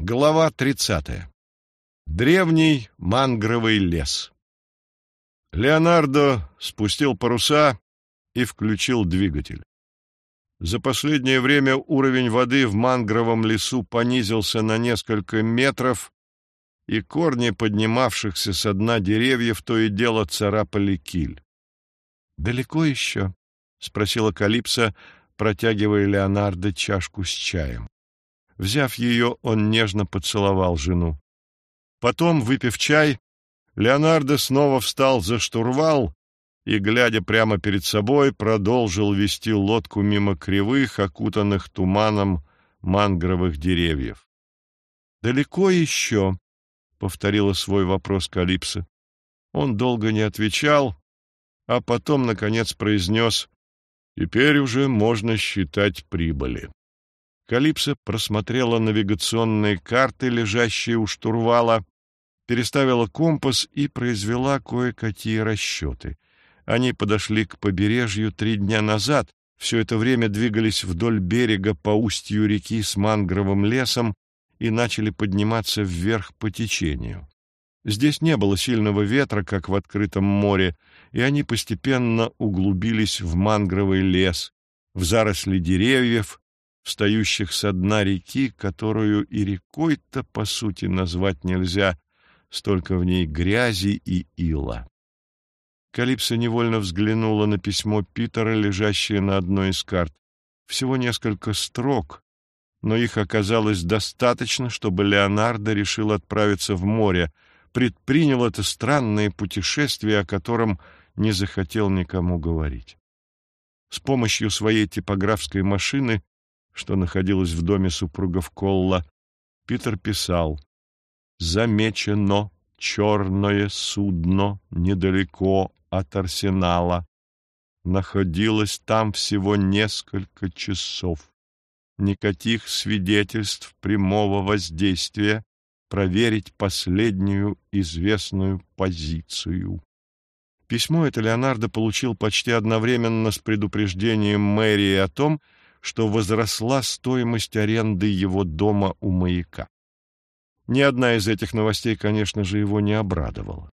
Глава 30. Древний мангровый лес. Леонардо спустил паруса и включил двигатель. За последнее время уровень воды в мангровом лесу понизился на несколько метров, и корни поднимавшихся со дна деревьев то и дело царапали киль. «Далеко еще?» — спросила Калипсо, протягивая Леонардо чашку с чаем. Взяв ее, он нежно поцеловал жену. Потом, выпив чай, Леонардо снова встал за штурвал и, глядя прямо перед собой, продолжил вести лодку мимо кривых, окутанных туманом мангровых деревьев. «Далеко еще?» — повторила свой вопрос Калипсо. Он долго не отвечал, а потом, наконец, произнес «Теперь уже можно считать прибыли». Калипсо просмотрела навигационные карты, лежащие у штурвала, переставила компас и произвела кое-какие расчеты. Они подошли к побережью три дня назад, все это время двигались вдоль берега по устью реки с мангровым лесом и начали подниматься вверх по течению. Здесь не было сильного ветра, как в открытом море, и они постепенно углубились в мангровый лес, в заросли деревьев, встающих со дна реки, которую и рекой-то, по сути, назвать нельзя, столько в ней грязи и ила. Калипсо невольно взглянула на письмо Питера, лежащее на одной из карт. Всего несколько строк, но их оказалось достаточно, чтобы Леонардо решил отправиться в море, предпринял это странное путешествие, о котором не захотел никому говорить. С помощью своей типографской машины что находилось в доме супругов Колла, Питер писал «Замечено черное судно недалеко от арсенала. Находилось там всего несколько часов. Никаких свидетельств прямого воздействия проверить последнюю известную позицию». Письмо это Леонардо получил почти одновременно с предупреждением мэрии о том, возросла стоимость аренды его дома у маяка. Ни одна из этих новостей, конечно же, его не обрадовала.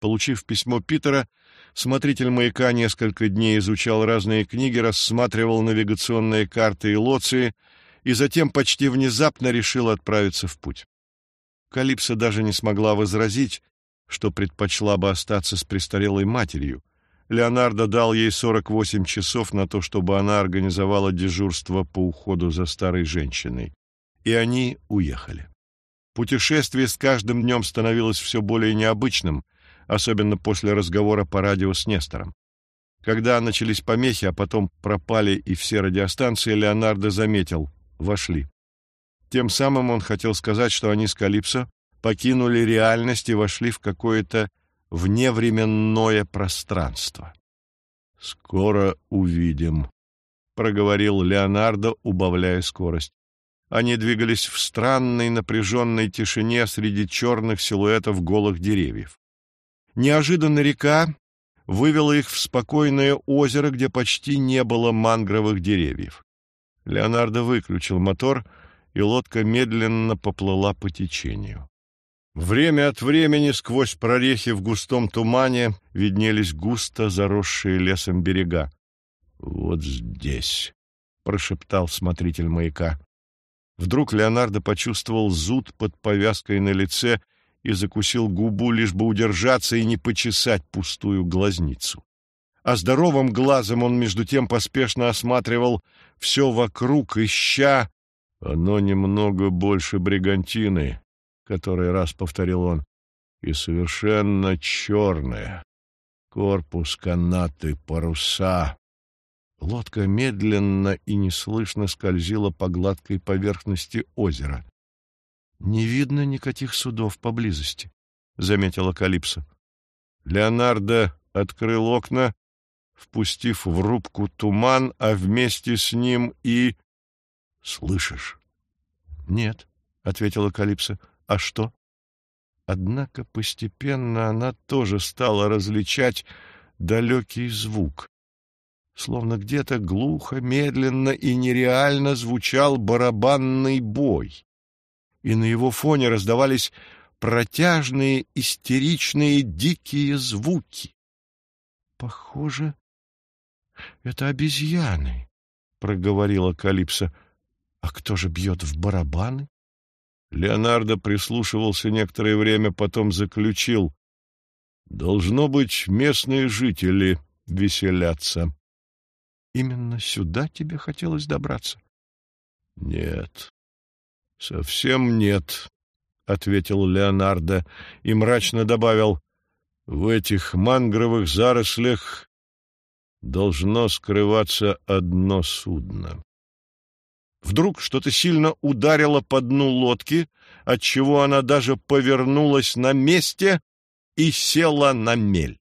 Получив письмо Питера, смотритель маяка несколько дней изучал разные книги, рассматривал навигационные карты и лоции и затем почти внезапно решил отправиться в путь. Калипсо даже не смогла возразить, что предпочла бы остаться с престарелой матерью, Леонардо дал ей 48 часов на то, чтобы она организовала дежурство по уходу за старой женщиной. И они уехали. Путешествие с каждым днем становилось все более необычным, особенно после разговора по радио с Нестором. Когда начались помехи, а потом пропали и все радиостанции, Леонардо заметил — вошли. Тем самым он хотел сказать, что они с Калипсо покинули реальность и вошли в какое-то вневременное пространство. «Скоро увидим», — проговорил Леонардо, убавляя скорость. Они двигались в странной напряженной тишине среди черных силуэтов голых деревьев. Неожиданно река вывела их в спокойное озеро, где почти не было мангровых деревьев. Леонардо выключил мотор, и лодка медленно поплыла по течению. Время от времени сквозь прорехи в густом тумане виднелись густо заросшие лесом берега. «Вот здесь», — прошептал смотритель маяка. Вдруг Леонардо почувствовал зуд под повязкой на лице и закусил губу, лишь бы удержаться и не почесать пустую глазницу. А здоровым глазом он между тем поспешно осматривал все вокруг, ища... Оно немного больше бригантины, который раз повторил он, и совершенно черная. Корпус, канаты, паруса. Лодка медленно и неслышно скользила по гладкой поверхности озера. «Не видно никаких судов поблизости», — заметила Калипсо. Леонардо открыл окна, впустив в рубку туман, а вместе с ним и... «Слышишь?» «Нет», — ответила Калипсо. А что? Однако постепенно она тоже стала различать далекий звук. Словно где-то глухо, медленно и нереально звучал барабанный бой. и на его фоне раздавались протяжные, истеричные, дикие звуки. «Похоже, это обезьяны», — проговорила Калипсо. «А кто же бьет в барабаны?» Леонардо прислушивался некоторое время, потом заключил. «Должно быть, местные жители веселятся». «Именно сюда тебе хотелось добраться?» «Нет, совсем нет», — ответил Леонардо и мрачно добавил. «В этих мангровых зарослях должно скрываться одно судно». Вдруг что-то сильно ударило по дну лодки, отчего она даже повернулась на месте и села на мель.